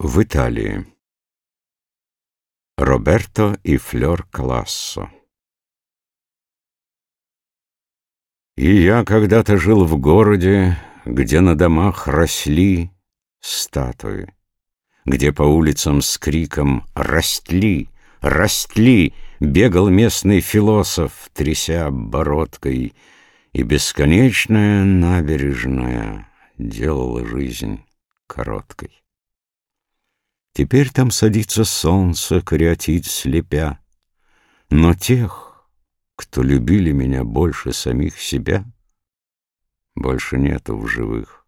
В Италии. Роберто и Флёр Классо. И я когда-то жил в городе, где на домах росли статуи, где по улицам с криком «Растли! Растли!» бегал местный философ, тряся бородкой, и бесконечная набережная делала жизнь короткой. Теперь там садится солнце, кариатид слепя. Но тех, кто любили меня больше самих себя, больше нету в живых.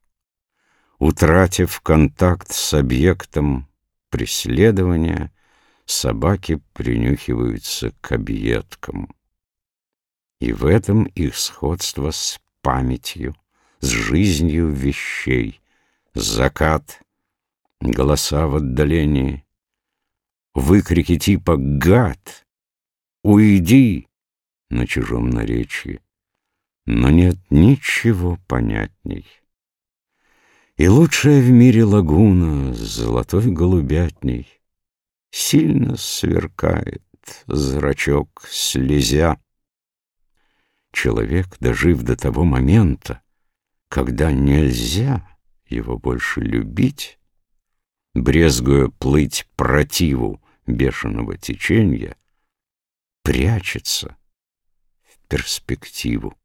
Утратив контакт с объектом преследования, собаки принюхиваются к объедкам. И в этом их сходство с памятью, с жизнью вещей. Закат голоса в отдалении, выкрики типа «Гад! Уйди!» на чужом наречии. Но нет ничего понятней. И лучшая в мире лагуна с золотой голубятней Сильно сверкает зрачок слезя. Человек, дожив до того момента, Когда нельзя его больше любить, брезгуя плыть противу бешеного течения, прячется в перспективу.